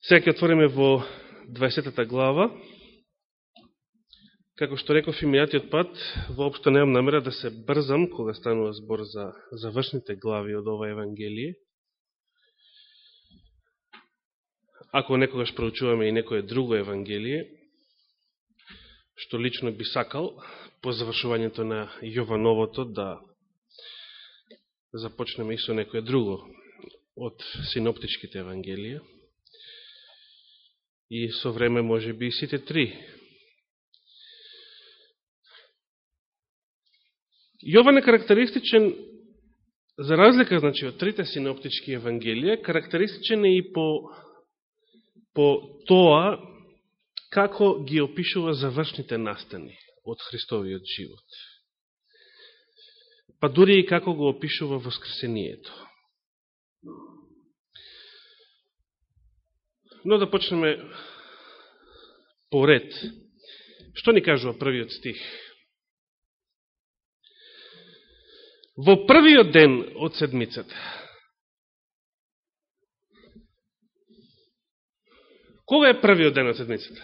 Сега ќе отвориме во 20 глава. Како што реков и мијатиот пат, воопшто немам намера да се брзам кога станува збор за завршните глави од ова Евангелие. Ако некогаш проучуваме и некое друго Евангелие, што лично би сакал по завршувањето на Јовановото да започнеме и со некое друго од синоптичките Евангелија. И со време може би и сите три Јован е карактеристичен, за разлика значи, од трите синоптички евангелија, карактеристичен е и по, по тоа како ги опишува завршните настани од Христовиот живот. Па дури и како го опишува воскресението. Но да почнеме поред. Што ни кажува првиот стих? во првиот ден од седмицата. Кога е првиот ден од седмицата?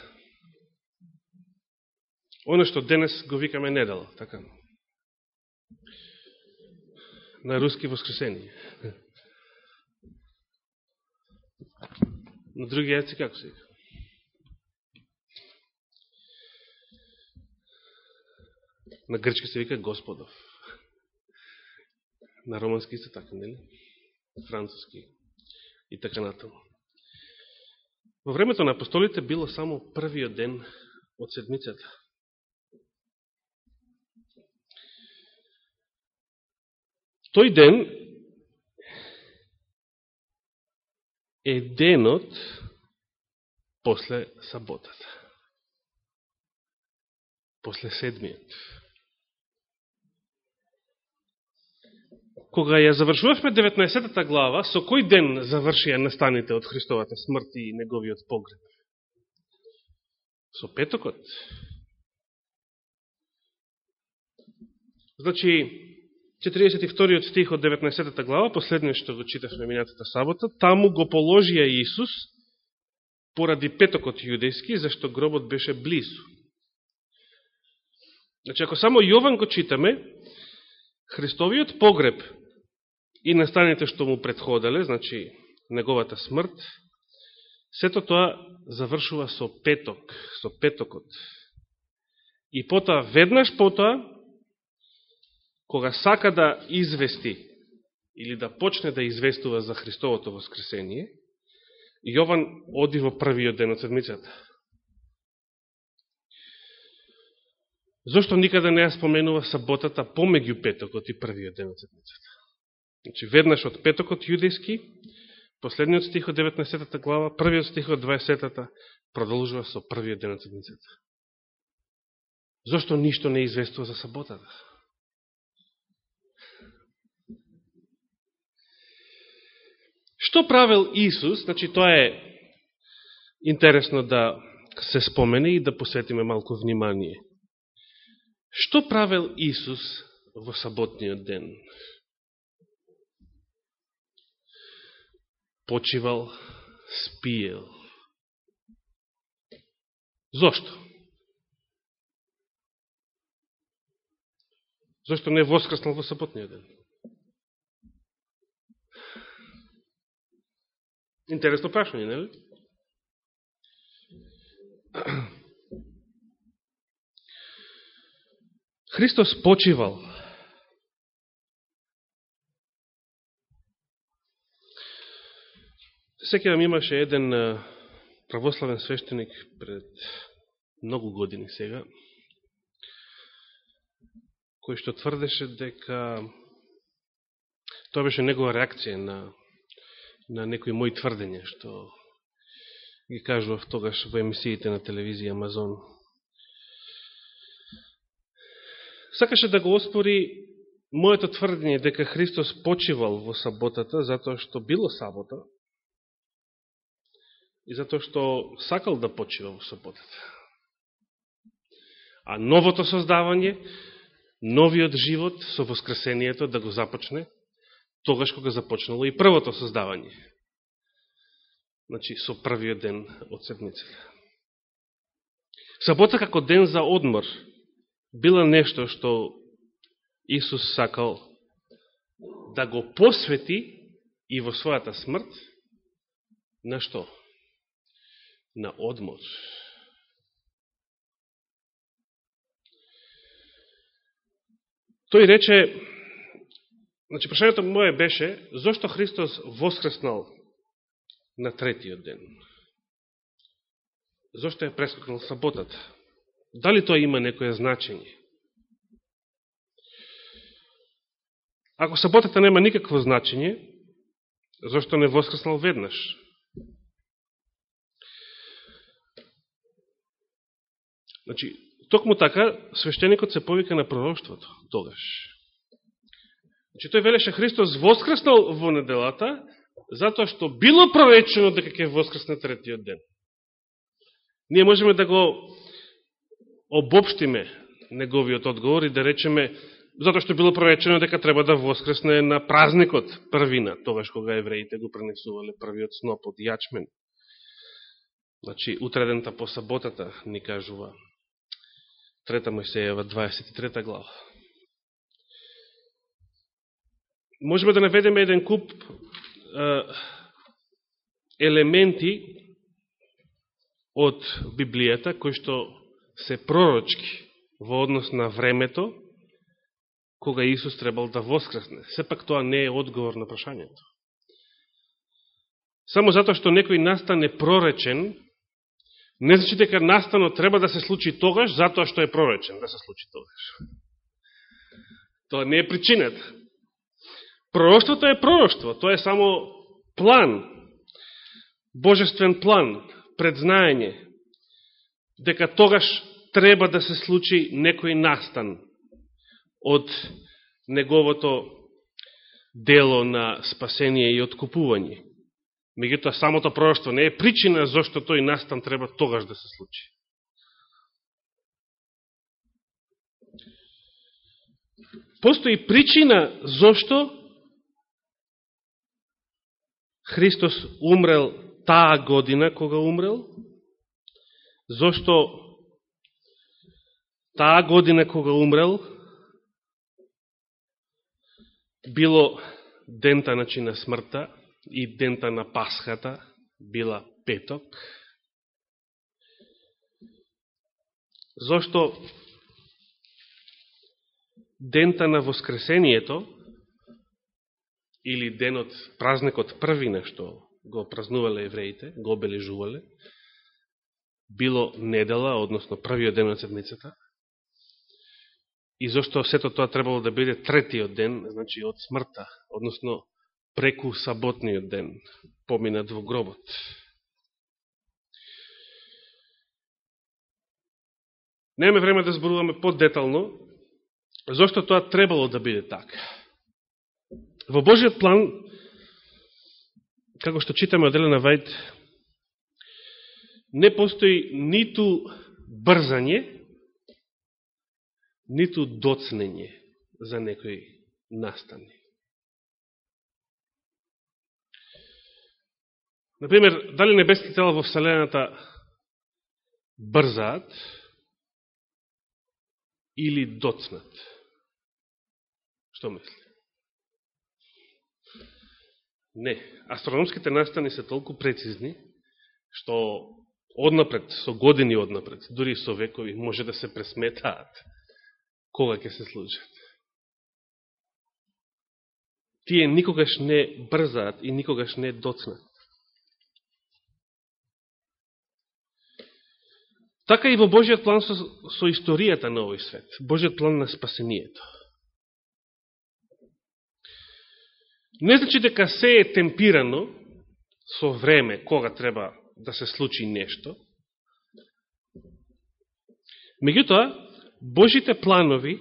Оно што денес го викаме недела, така? На руски воскресение. На други јаци како се вика? На грчки се вика Господов на романски исто така, нели? Француски и така натаму. Во времето на апостолите било само првиот ден од седмицата. Тој ден е денот после саботата. После седмиот. кога ја завршувавме 19 глава, со кој ден завршија настаните од Христовата смрт и неговиот погреб? Со петокот. Значи, 42 стих од 19 глава, последниот што го читавме минатата сабота, таму го положија Исус поради петокот јудејски, зашто гробот беше близу. Значи, ако само Јован го читаме, Христовиот погреб и настаните што му предходеле, значи неговата смрт, сето тоа завршува со петок, со петокот. И потоа, веднаш потоа, кога сака да извести или да почне да известува за Христовото воскресение, Јован оди во првиот ден од седмицата. Зошто никаде не ја споменува саботата помеѓу петокот и првиот ден од седмицата? Значи, веднаш од петокот јудејски, последниот стих од 19 глава, првиот стих од 20 продолжува со првиот ден од седмицата. Зошто ништо не известува за саботата? Што правил Исус, значи тоа е интересно да се спомене и да посетиме малку внимание. Што правил Исус во саботниот ден? почивал, спиел. Зошто? Зошто не воскреснал во саботниот ден? Интересно прашање, нели? Христос почивал Секјавам имаше еден православен свештеник пред многу години сега, кој што тврдеше дека тоа беше негова реакција на, на некои мои тврдења, што ги кажував тогаш во емисиите на телевизија Амазон. Сакаше да го оспори моето тврдење дека Христос почивал во саботата, затоа што било сабота, и затоа што сакал да почива во саботата. А новото создавање, новиот живот со воскресението да го започне, тогаш кога започнало и првото создавање. значи со првиот ден од седмицата. Сабота како ден за одмор била нешто што Исус сакал да го посвети и во својата смрт на што? На одмор. Тој рече, значи прашањето моје беше, зошто Христос воскреснал на третиот ден? Зошто е прескокнал саботата? Дали тоа има некое значење? Ако саботата нема никакво значење, зашто не воскреснал веднаш? Значи, токму така, свештеникот се повика на пророќството тогаш. Значи, тој велеше Христос воскреснал во неделата, затоа што било проречено дека ќе воскресне третиот ден. Ние можеме да го обобштиме неговиот одговор и да речеме затоа што било проречено дека треба да воскресне на празникот првина, тогаш кога евреите го пренесувале првиот сноп од јачмен. Значи, утредента по саботата, ни кажува Трета Мојсеева, 23 глава. Можеме да наведеме еден куп елементи од Библијата, кои што се пророчки во однос на времето, кога Исус требал да воскресне. Сепак тоа не е одговор на прашањето. Само затоа што некој настане проречен, не значи дека настанот треба да се случи тогаш, затоа што е проречен да се случи тогаш. Тоа не е причината. Пророќството е пророќство, тоа е само план, божествен план, предзнаење, дека тогаш треба да се случи некој настан од неговото дело на спасение и откупување. Меѓутоа, самото пророќство не е причина зашто тој настан треба тогаш да се случи. Постои причина зашто Христос умрел таа година кога умрел, зашто таа година кога умрел, било дента начи на смртта и дента на Пасхата, била петок. Зошто дента на Воскресението, или денот, празникот првина што го празнувале евреите, го обележувале, било недела, односно првиот ден од седмицата, и зашто сето тоа требало да биде третиот ден, значи од смртта, односно преку саботниот ден, поминат во гробот. Неме време да зборуваме поддетално, зашто тоа требало да биде така. Во Божиот план, како што читаме од Елена Вајд, не постои ниту брзање, ниту доцнење за некој настани. Например, дали небески тела во Вселената брзаат или доцнат? Што мисли? Не. Астрономските настани се толку прецизни, што однапред, со години однапред, дури со векови, може да се пресметаат кога ќе се случат. Тие никогаш не брзаат и никогаш не доцнат. Така и во Божиот план со, со историјата на овој свет. Божиот план на спасението. Не значи дека се е темпирано со време кога треба да се случи нешто. Меѓутоа, Божите планови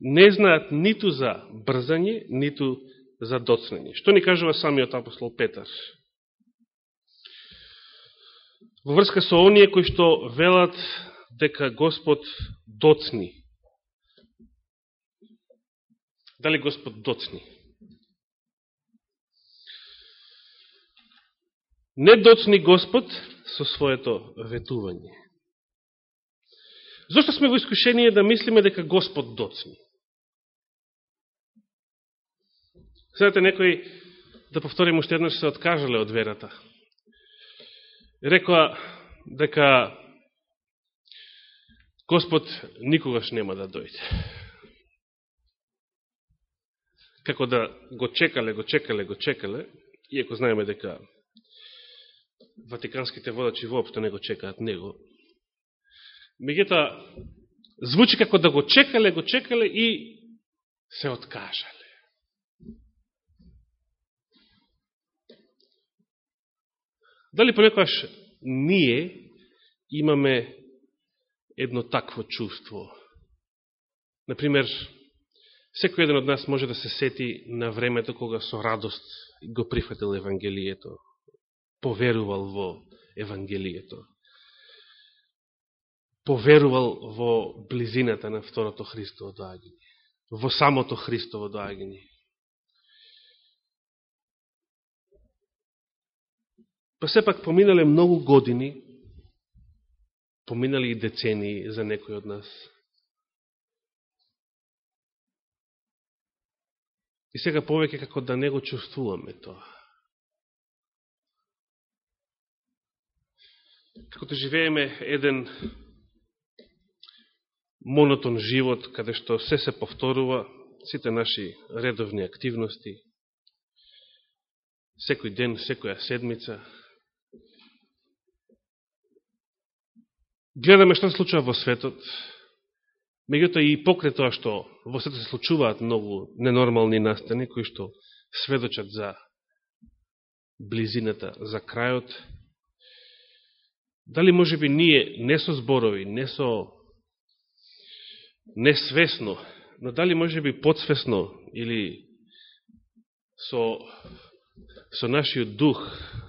не знаат ниту за брзање, ниту за доцнење. Што ни кажува самиот апостол Петар? Во врска со оние кои што велат дека Господ доцни. Дали Господ доцни? Не доцни Господ со своето ветување. Зошто сме во искушение да мислиме дека Господ доцни? Знаете, некои, да повторим уште еднаш, се откажале од верата. Рекоа дека Господ никогаш нема да дојде. Како да го чекале, го чекале, го чекале, иако знаеме дека ватиканските водачи воопшто не го чекаат него. Мегета, звучи како да го чекале, го чекале и се откажале. Дали понекојаш ние имаме едно такво чувство? Например, секој еден од нас може да се сети на времето кога со радост го прифатил Евангелието, поверувал во Евангелието, поверувал во близината на второто Христово доагање, во самото Христово доагање. Па сепак поминале многу години, поминали и децении за некој од нас. И сега повеќе како да не го чувствуваме тоа. Како да живееме еден монотон живот, каде што се се повторува, сите наши редовни активности, секој ден, секоја седмица, гледаме што се случува во светот, меѓуто и покре тоа што во светот се случуваат многу ненормални настани, кои што сведочат за близината, за крајот, дали може би ние не со зборови, не со несвесно, но дали може би подсвесно или со, со нашиот дух,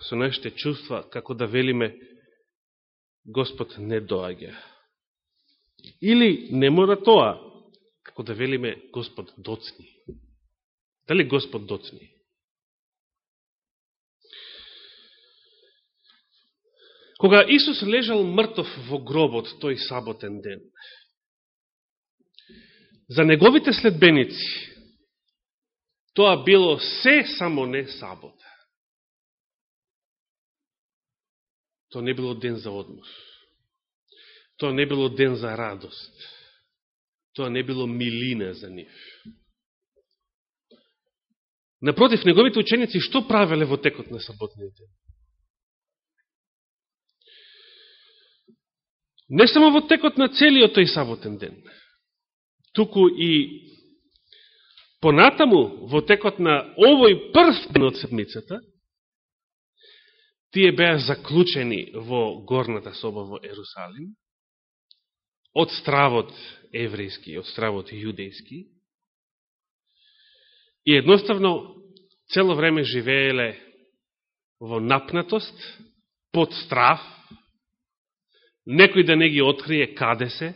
со нашите чувства, како да велиме Господ не доаѓа. Или не мора тоа, како да велиме Господ доцни. Дали Господ доцни? Кога Исус лежал мртов во гробот тој саботен ден, за неговите следбеници тоа било се само не сабота. Тоа не било ден за одмор. Тоа не било ден за радост. Тоа не било милина за нив. Напротив, неговите ученици што правеле во текот на саботниот ден? Не само во текот на целиот тој саботен ден, туку и понатаму во текот на овој прв ден од седмицата, тие беа заклучени во горната соба во Ерусалим, од стравот еврејски, од стравот јудејски, и едноставно цело време живееле во напнатост, под страв, некој да не ги открие каде се,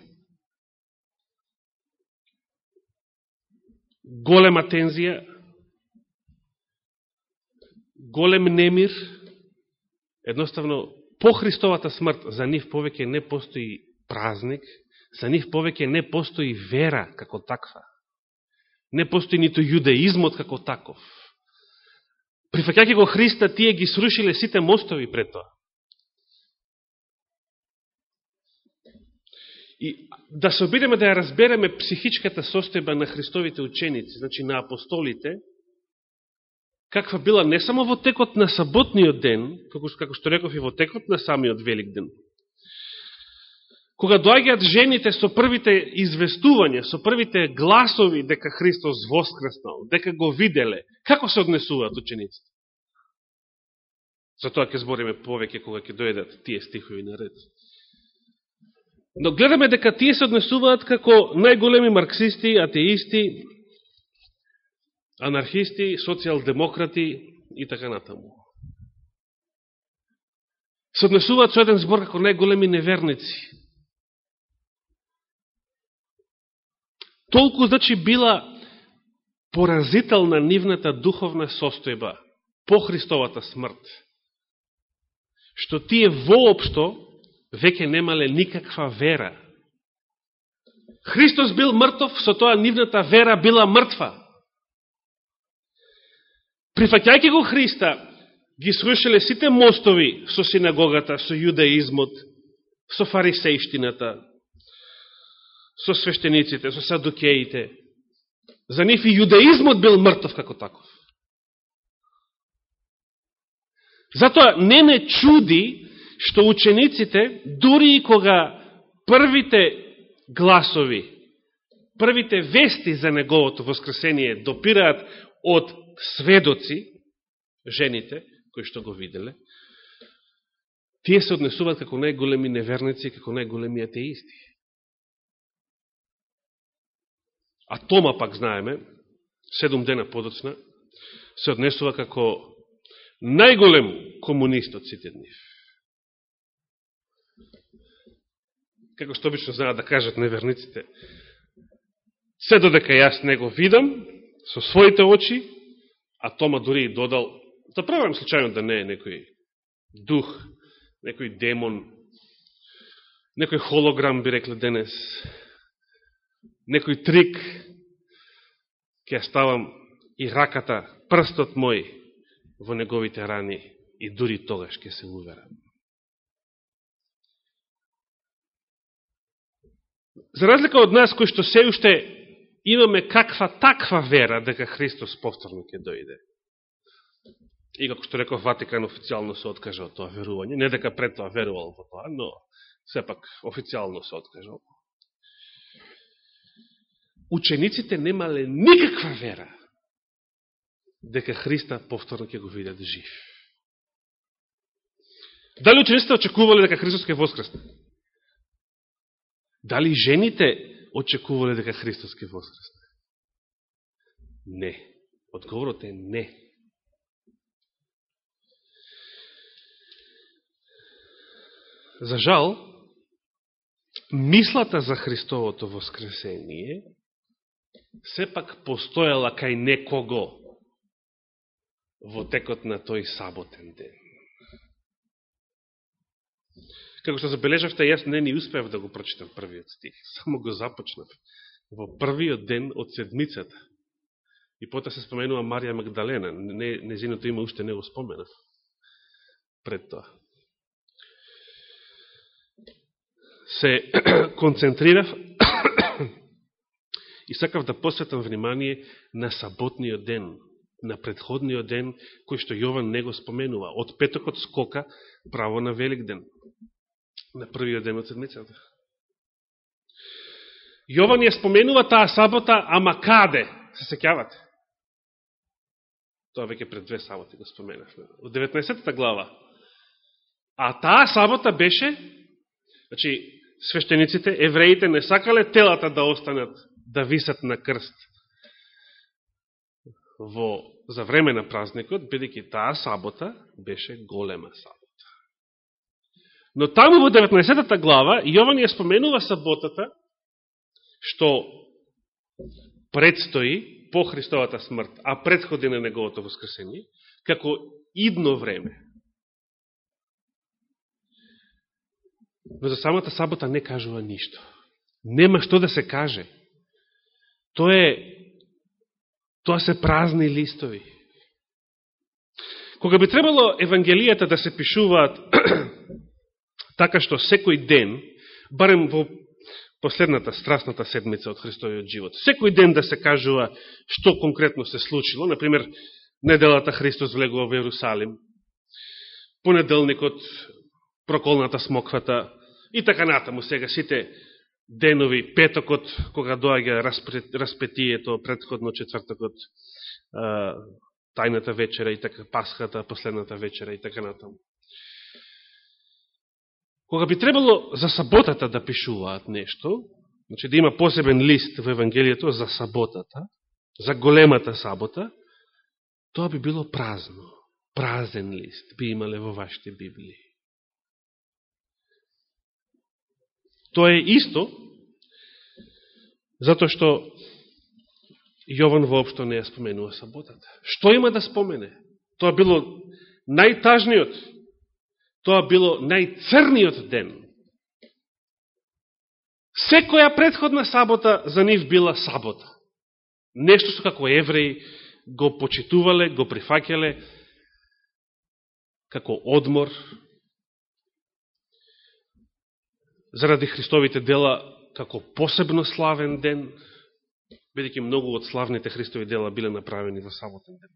голема тензија, голем немир, Едноставно, по Христовата смрт за нив повеќе не постои празник, за нив повеќе не постои вера како таква. Не постои нито јудеизмот како таков. Прифакјаќи го Христа, тие ги срушиле сите мостови пред тоа. И да се обидеме да ја разбереме психичката состојба на Христовите ученици, значи на апостолите, каква била не само во текот на саботниот ден, како, како што реков и во текот на самиот Велик ден. Кога доаѓаат жените со првите известувања, со првите гласови дека Христос воскреснал, дека го виделе, како се однесуваат учениците? За тоа ќе збориме повеќе кога ќе дојдат тие стихови на ред. Но гледаме дека тие се однесуваат како најголеми марксисти, атеисти, анархисти, социјал-демократи и така натаму. Се однесуваат со еден збор како најголеми неверници. Толку, значи, била поразителна нивната духовна состојба по Христовата смрт. што тие воопшто веќе немале никаква вера. Христос бил мртов, со тоа нивната вера била мртва. Прифаќајќи го Христа, ги срушиле сите мостови со синагогата, со јудаизмот, со фарисејштината, со свештениците, со садукеите. За нив и јудаизмот бил мртов како таков. Затоа не не чуди што учениците, дури и кога првите гласови, првите вести за неговото воскресение допираат од сведоци, жените, кои што го виделе, тие се однесуваат како најголеми неверници како најголеми атеисти. А Тома, пак знаеме, седом дена подоцна, се однесува како најголем комунист од сите нив. Како што обично знаат да кажат неверниците, се додека јас не го видам со своите очи, а Тома дори и додал, да правам случајно да не е некој дух, некој демон, некој холограм, би рекле денес, некој трик, ќе ставам и раката, прстот мој во неговите рани и дури тогаш ќе се уверам. За разлика од нас, кои што се уште имаме каква таква вера дека Христос повторно ќе дојде. И како што реков, Ватикан официјално се откажа од тоа верување. Не дека пред тоа верувал во тоа, но сепак официјално се откажал учениците немале никаква вера дека Христа повторно ќе го видат жив. Дали учениците очекувале дека Христос ќе воскресне? Дали жените очекувале дека Христос ќе воскресне? Не. Одговорот е не. За жал, мислата за Христовото воскресение сепак постоела кај некого во текот на тој саботен ден. Како што забележавте, јас не ни успеав да го прочитам првиот стих, само го започнав во првиот ден од седмицата. И пота се споменува Марија Магдалена, не, незиното има уште не го споменав пред тоа. Се концентрирав И сакав да посветам внимание на саботниот ден, на предходниот ден, кој што Јован не го споменува. Од петокот скока право на Велик ден, на првиот ден од седмицата. Јован ја споменува таа сабота, ама каде? Се секјавате? Тоа веќе пред две саботи го споменавме. Од 19 глава. А таа сабота беше, значи, свештениците, евреите не сакале телата да останат да висат на крст во, за време на празникот, бидеќи таа сабота беше голема сабота. Но таму во 19 глава Јован ја споменува саботата што предстои по Христовата смрт, а предходи на неговото воскресение, како идно време. Но за самата сабота не кажува ништо. Нема што да се каже. Тоа е тоа се празни листови. Кога би требало Евангелијата да се пишуваат така што секој ден, барем во последната страстната седмица од Христојот живот, секој ден да се кажува што конкретно се случило, например, неделата Христос влегува во Јерусалим, понеделникот проколната смоквата и така натаму сега сите денови, петокот, кога доаѓа распетието, предходно четвртокот, тајната вечера и така, пасхата, последната вечера и така натаму. Кога би требало за саботата да пишуваат нешто, значи да има посебен лист во Евангелието за саботата, за големата сабота, тоа би било празно, празен лист би имале во вашите Библии. Тоа е исто, затоа што Јован воопшто не ја споменува саботата. Што има да спомене? Тоа било најтажниот, Тоа било најцрниот ден. Секоја предходна сабота за нив била сабота. Нешто што како евреи го почитувале, го прифакеле како одмор, заради Христовите дела како посебно славен ден, бидеќи многу од славните Христови дела биле направени во саботен ден.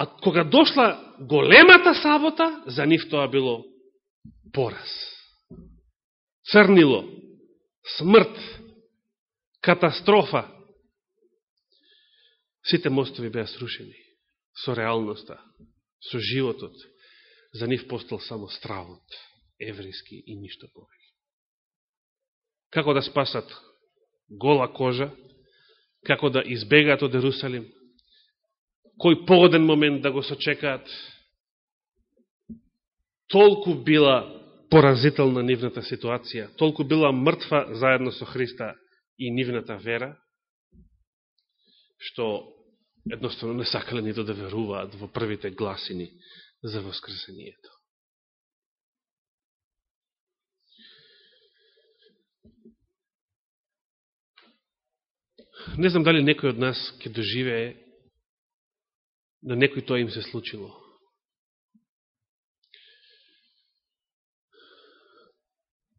А кога дошла големата сабота, за нив тоа било пораз. Црнило, смрт, катастрофа. Сите мостови беа срушени со реалноста, со животот. За нив постал само стравот, еврејски и ништо повеќе. Како да спасат гола кожа, како да избегаат од Ерусалим, кој погоден момент да го сочекаат. Толку била поразителна нивната ситуација, толку била мртва заедно со Христа и нивната вера, што едноставно не сакале нито да веруваат во првите гласини за воскресението. Не знам дали некој од нас ќе доживее на некој тоа им се случило.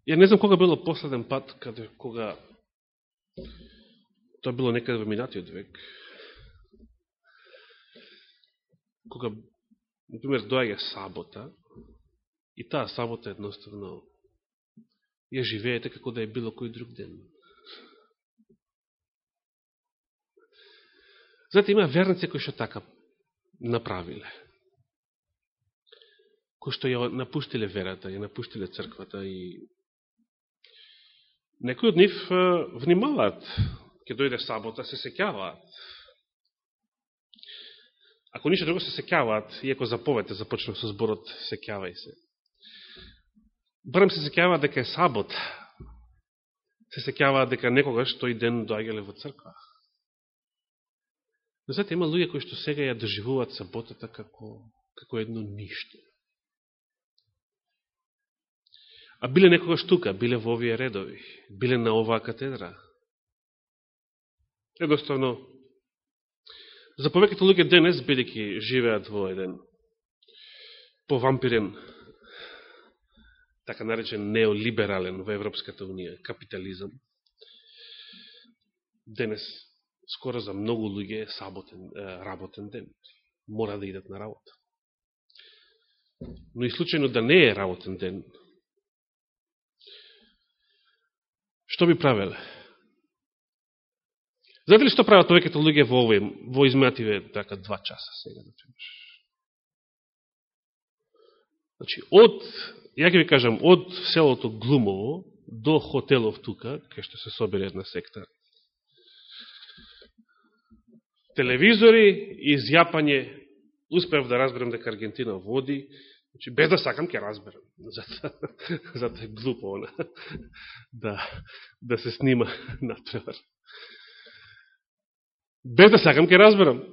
Ја не знам кога било последен пат, каде, кога тоа било некаде во минатиот век, кога, например, доаѓа сабота, и таа сабота едноставно ја живеете како да е било кој друг ден. Знаете, има верници кои што така направиле. Кој што ја напуштиле верата, ја напуштиле црквата и некои од нив внимаваат. ќе дојде сабота, се секјаваат. Ако ништо друго се секјаваат, иако заповете започнав со зборот секјавај се. Барем се секјаваат дека е сабот. Се секјаваат дека некогаш тој ден доаѓале во црква. Но знаете, има луѓе кои што сега ја доживуваат саботата така како, како едно ништо. А биле некогаш тука, биле во овие редови, биле на оваа катедра. Едноставно, за повеќето луѓе денес, бидеќи живеат во еден повампирен, така наречен неолиберален во Европската Унија капитализам, денес скоро за многу луѓе е саботен, работен ден. Мора да идат на работа. Но и случајно да не е работен ден, што би правеле? Знаете ли што прават повеќето луѓе во овој, во измативе така два часа сега, да например. Значи, од, ја ќе ви кажам, од селото Глумово до хотелов тука, кај што се собере една секта, телевизори и изјапање, успев да разберам дека Аргентина води, значи, без да сакам ќе разберам. Зато, зато е глупо она, да, да се снима надпревар. Без да сакам ќе разберам.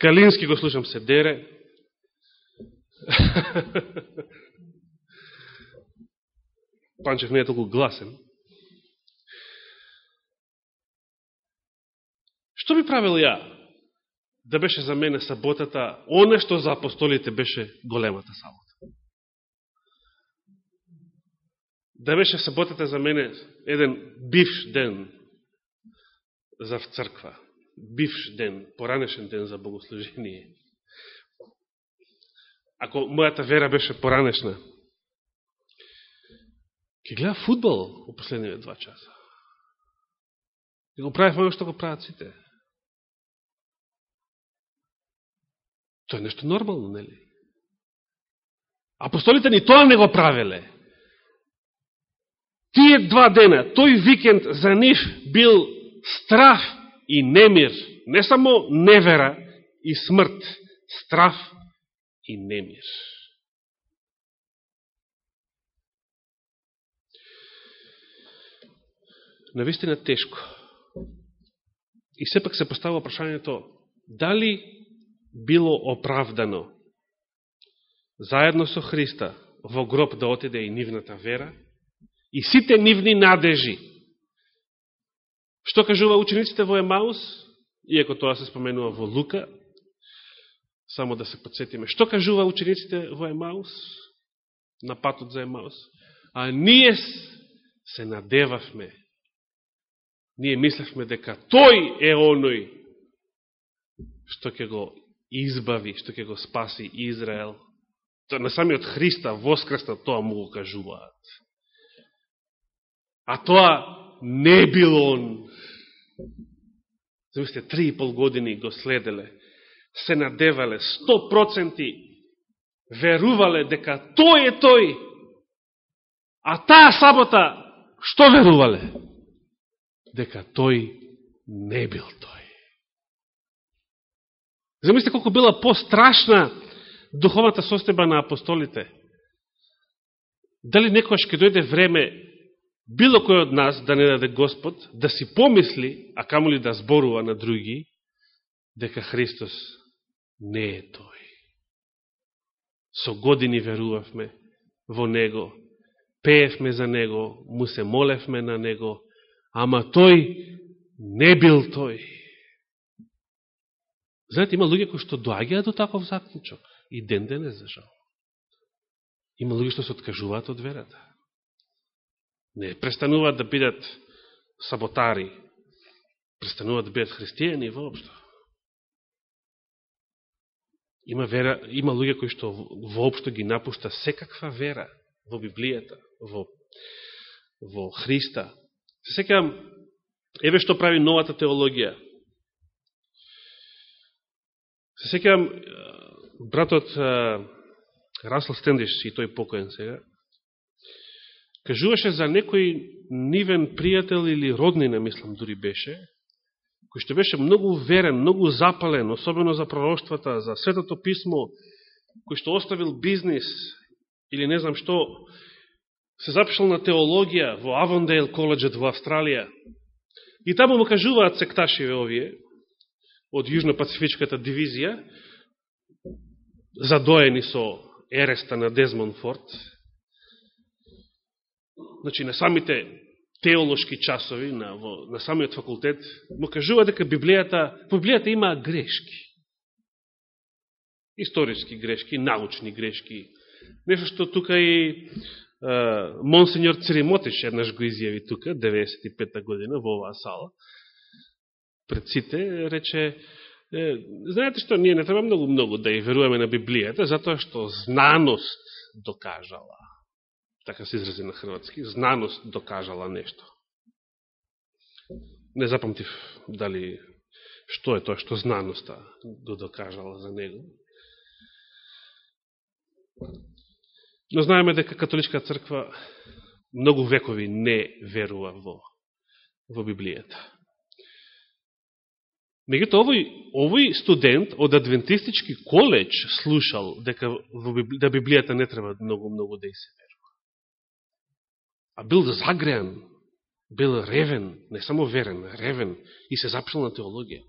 Калински го слушам се дере. Панчев не е толку гласен. Што би правил ја? Да беше за мене саботата, оне што за апостолите беше големата сабота. Да беше саботата за мене еден бивш ден за црква, бивш ден, поранешен ден за богослужение. Ако мојата вера беше поранешна, ќе гледа футбол во последниве два часа. И го правев оно што го прават сите. Тоа е нешто нормално, нели? Апостолите ни тоа не го правеле. Тие два дена, тој викенд за нив бил страф и немир. Не само невера и смрт, страф и немир. Навистина тешко. И сепак се поставува прашањето, дали било оправдано заедно со Христа во гроб да отиде и нивната вера и сите нивни надежи. Што кажува учениците во Емаус, иако тоа се споменува во Лука, само да се подсетиме. Што кажува учениците во Емаус, на патот за Емаус? А ние се надевавме, ние мислевме дека тој е оној што ќе го избави, што ќе го спаси Израел. тоа На самиот Христа да воскресна тоа му го кажуваат. А тоа не бил он. Замислите, три и пол години го следеле, се надевале, сто проценти верувале дека тој е тој, а таа сабота што верувале? Дека тој не бил тој. Замислите колко била пострашна духовната состојба на апостолите. Дали некојаш ке дојде време било кој од нас да не даде Господ, да си помисли, а камо ли да зборува на други, дека Христос не е тој. Со години верувавме во Него, пеевме за Него, му се молевме на Него, ама тој не бил тој. Знаете, има луѓе кои што доаѓаат до таков заклучок и ден денес за жал. Има луѓе што се откажуваат од верата. Не престануваат да бидат саботари, престануваат да бидат христијани воопшто. Има, вера, има луѓе кои што воопшто ги напушта секаква вера во Библијата, во, во Христа. Се секам, еве што прави новата теологија. Се секам, братот Расл Стендиш, и тој покоен сега, кажуваше за некој нивен пријател или роднина, мислам, дури беше, кој што беше многу верен, многу запален, особено за пророштвата, за Светото Писмо, кој што оставил бизнис или не знам што, се запишал на теологија во Авондейл коледжет во Австралија. И таму му кажуваат секташиве овие, од Јужно-Пацифичката дивизија, задоени со ереста на Дезмон Форд, значи на самите теолошки часови на, во, на самиот факултет, му кажува дека Библијата, Библијата има грешки. Историски грешки, научни грешки. Нешто што тука и uh, Монсеньор Церемотиш еднаш го изјави тука, 95-та година, во оваа сала. Пред сите рече, е, знаете што, ние не треба многу-многу да ја веруваме на Библијата, затоа што знаност докажала така се изрази на хрватски, знаност докажала нешто. Не запамтив дали што е тоа што знаноста го докажала за него. Но знаеме дека католичка црква многу векови не верува во, во Библијата. Мегуто овој, овој студент од адвентистички коледж слушал дека во, да Библијата не треба многу-многу да и се верува а бил загреан, бил ревен, не само верен, ревен и се запишал на теологија.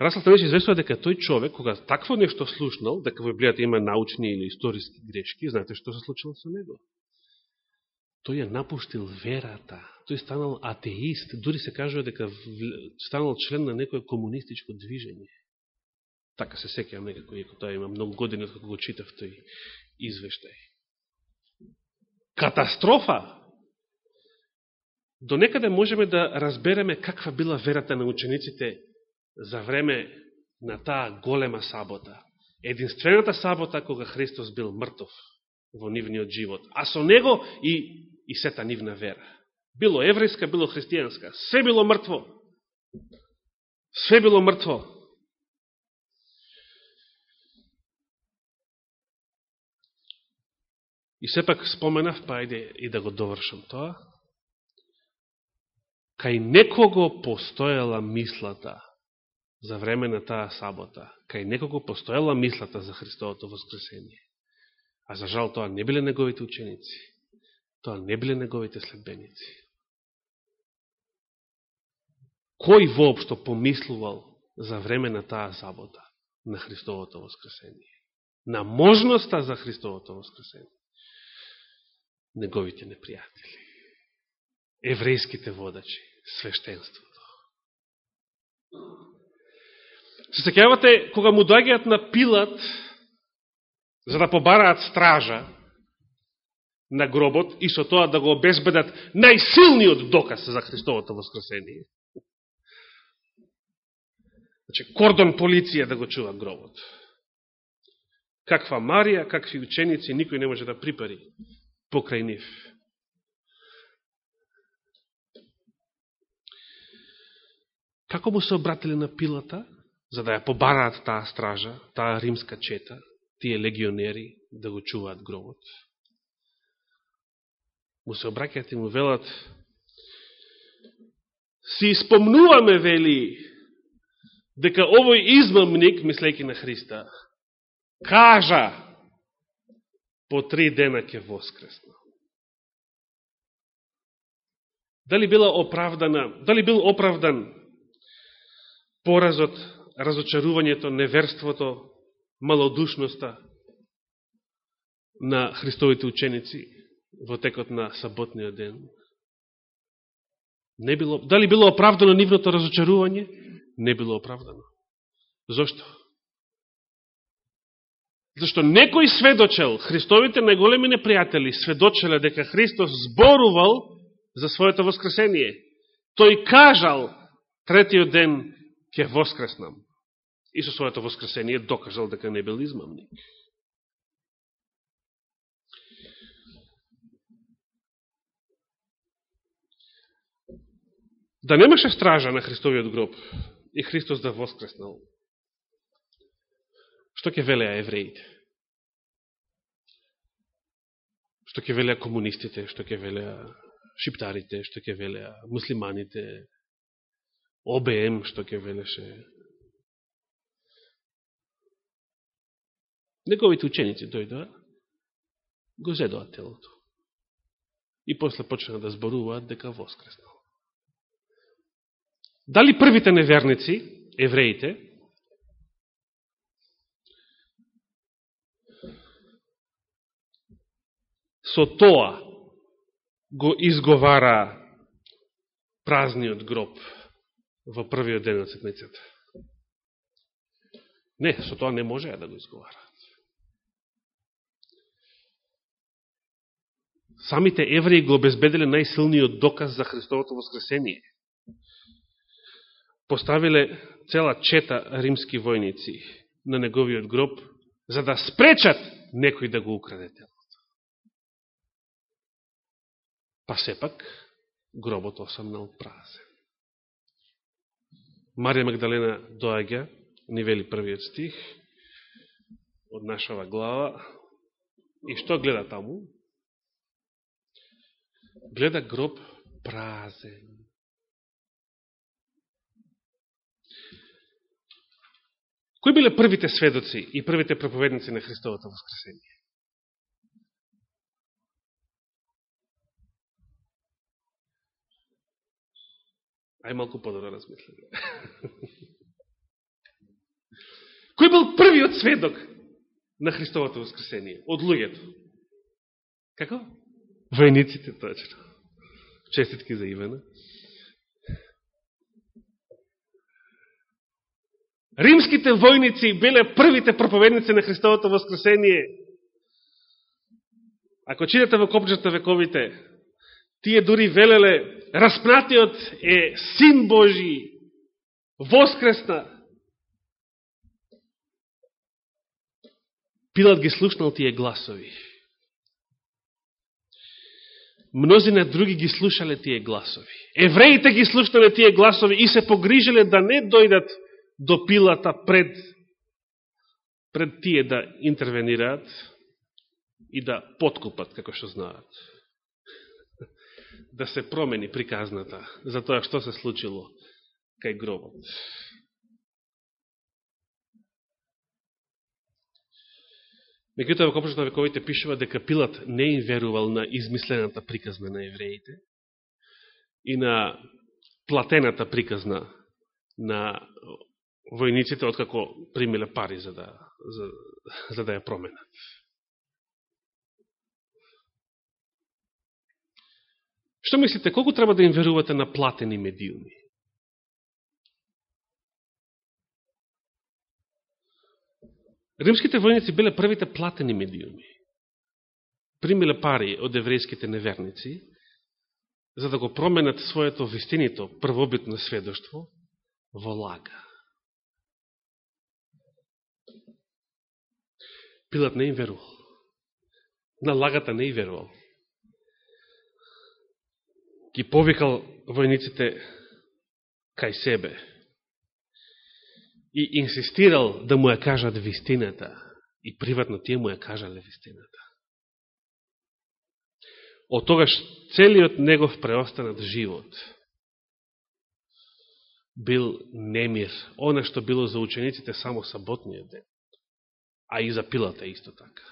Раслата беше известува дека тој човек, кога такво нешто слушнал, дека во Библијата има научни или историски грешки, знаете што се случило со него? Тој ја напуштил верата. Тој станал атеист. Дури се кажува дека станал член на некој комунистичко движење. Така се секјам некако, иако тоа има многу години како го читав тој извештај катастрофа, до некаде можеме да разбереме каква била верата на учениците за време на таа голема сабота. Единствената сабота кога Христос бил мртов во нивниот живот, а со него и, и сета нивна вера. Било еврејска, било христијанска. Се било мртво. Све било мртво. И сепак споменав, па ајде и да го довршам тоа, кај некого постоела мислата за време на таа сабота, кај некого постоела мислата за Христовото воскресение. А за жал тоа не биле неговите ученици, тоа не биле неговите следбеници. Кој воопшто помислувал за време на таа забота на Христовото воскресение. На можноста за Христовото воскресение. Неговите непријатели. Еврејските водачи. Свештенството. Се секјавате, кога му доаѓаат на Пилат, за да побараат стража на гробот и со тоа да го обезбедат најсилниот доказ за Христовото воскресение. Значи, кордон полиција да го чува гробот. Каква Марија, какви ученици, никој не може да припари покрај нив. Како му се обратили на пилата, за да ја побараат таа стража, таа римска чета, тие легионери, да го чуваат гробот? Му се обраќаат и му велат, си спомнуваме, вели, дека овој измамник, мислејќи на Христа, кажа, по три дена ќе воскресна. Дали била оправдана, дали бил оправдан поразот, разочарувањето, неверството, малодушноста на Христовите ученици во текот на саботниот ден? Не било, дали било оправдано нивното разочарување? Не било оправдано. Зошто? Зашто некој сведочел, Христовите најголеми непријатели, сведочеле дека Христос зборувал за своето воскресение. Тој кажал, третиот ден ќе воскреснам. И со своето воскресение докажал дека не бил измамник. Да немаше стража на Христовиот гроб и Христос да воскреснал, што ќе велеа евреите? Што ќе велеа комунистите, што ќе велеа шиптарите, што ќе велеа муслиманите, ОБМ, што ќе велеше. Неговите ученици дојдоа, го зедоа телото. И после почнаа да зборуваат дека воскреснал. Дали првите неверници, евреите, со тоа го изговара празниот гроб во првиот ден на седмицата. Не, со тоа не може да го изговараат. Самите евреи го обезбеделе најсилниот доказ за Христовото воскресение. Поставиле цела чета римски војници на неговиот гроб, за да спречат некој да го украде телото. Па сепак, гробот осамнал празен. Марија Магдалена доаѓа, ни вели првиот стих, од нашава глава, и што гледа таму? Гледа гроб празен. Кои биле првите сведоци и првите проповедници на Христовото воскресение? Ај малку подобро размислите. Кој бил првиот сведок на Христовото воскресение? Од луѓето. Како? Војниците, точно. Честитки за Ивана. Римските војници биле првите проповедници на Христовото воскресение. Ако читате во Копчата вековите, тие дури велеле распнатиот е Син Божи, воскресна. Пилат ги слушнал тие гласови. Мнозина други ги слушале тие гласови. Евреите ги слушнале тие гласови и се погрижале да не дојдат до Пилата пред, пред тие да интервенираат и да подкупат, како што знаат да се промени приказната за тоа што се случило кај гробот. Меѓутоа во Копчето на вековите пишува дека Пилат не им верувал на измислената приказна на евреите и на платената приказна на војниците откако примиле пари за да, за, за да ја променат. Што мислите, колку треба да им верувате на платени медиуми? Римските војници биле првите платени медиуми. Примиле пари од еврејските неверници, за да го променат своето вистинито првобитно сведоштво во лага. Пилат не им верувал. На лагата не им верувал. Ги повикал војниците кај себе и инсистирал да му ја кажат вистината и приватно тие му ја кажале вистината. Од тогаш целиот негов преостанат живот бил немир, она што било за учениците само саботниот ден, а и за пилата исто така.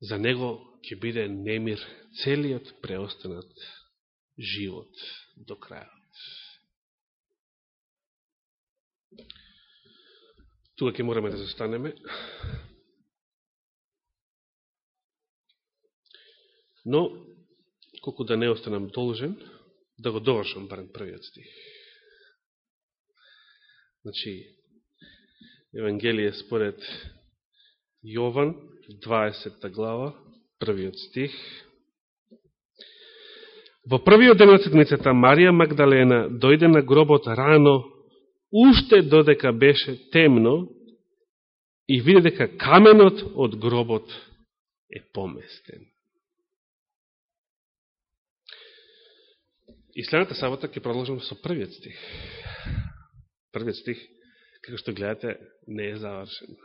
За него ќе биде немир целиот преостанат живот до крајот. Тука ќе мораме да застанеме. Но, колку да не останам должен, да го довршам барем првиот стих. Значи, Евангелие според Јован, 20 глава, првиот стих. Во првиот ден од седмицата Марија Магдалена дојде на гробот рано уште додека беше темно и виде дека каменот од гробот е поместен. И следната сабота ќе продолжам со првиот стих. Првиот стих, како што гледате, не е завршен.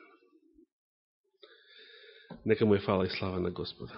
Нека му е фала и слава на Господа.